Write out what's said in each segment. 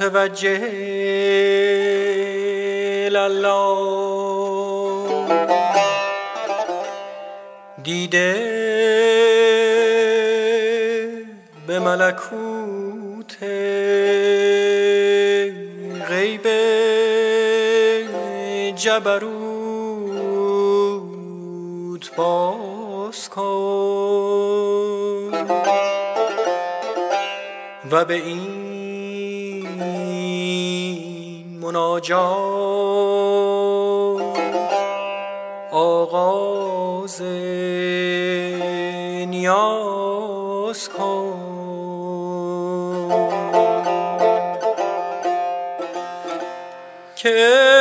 متوجه الله دیده به ملکوت غیب جبروت باز کن و به این مناجات آغاز نیاز کن. که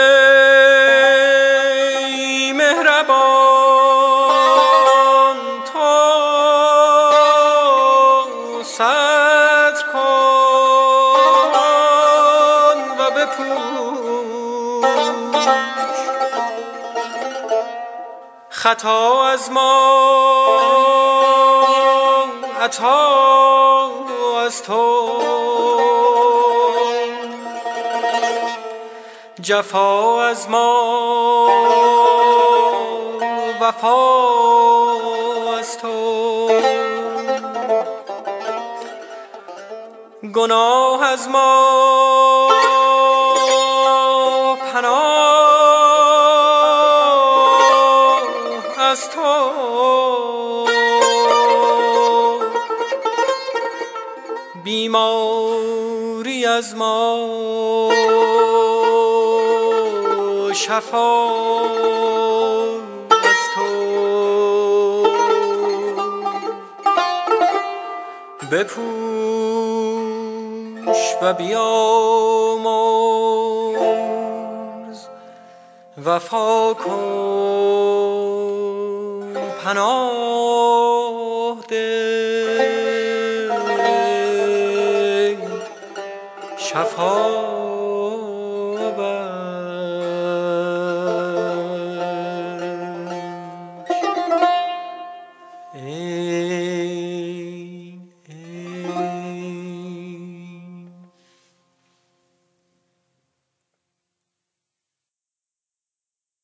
خطا از ما عطا از تو. جفا از ما وفا از تو. گناه از ما. از تو. بیماری از ما. شفا از تو. بپوش و بیامرز. وفا کن. پناه ده شفا بر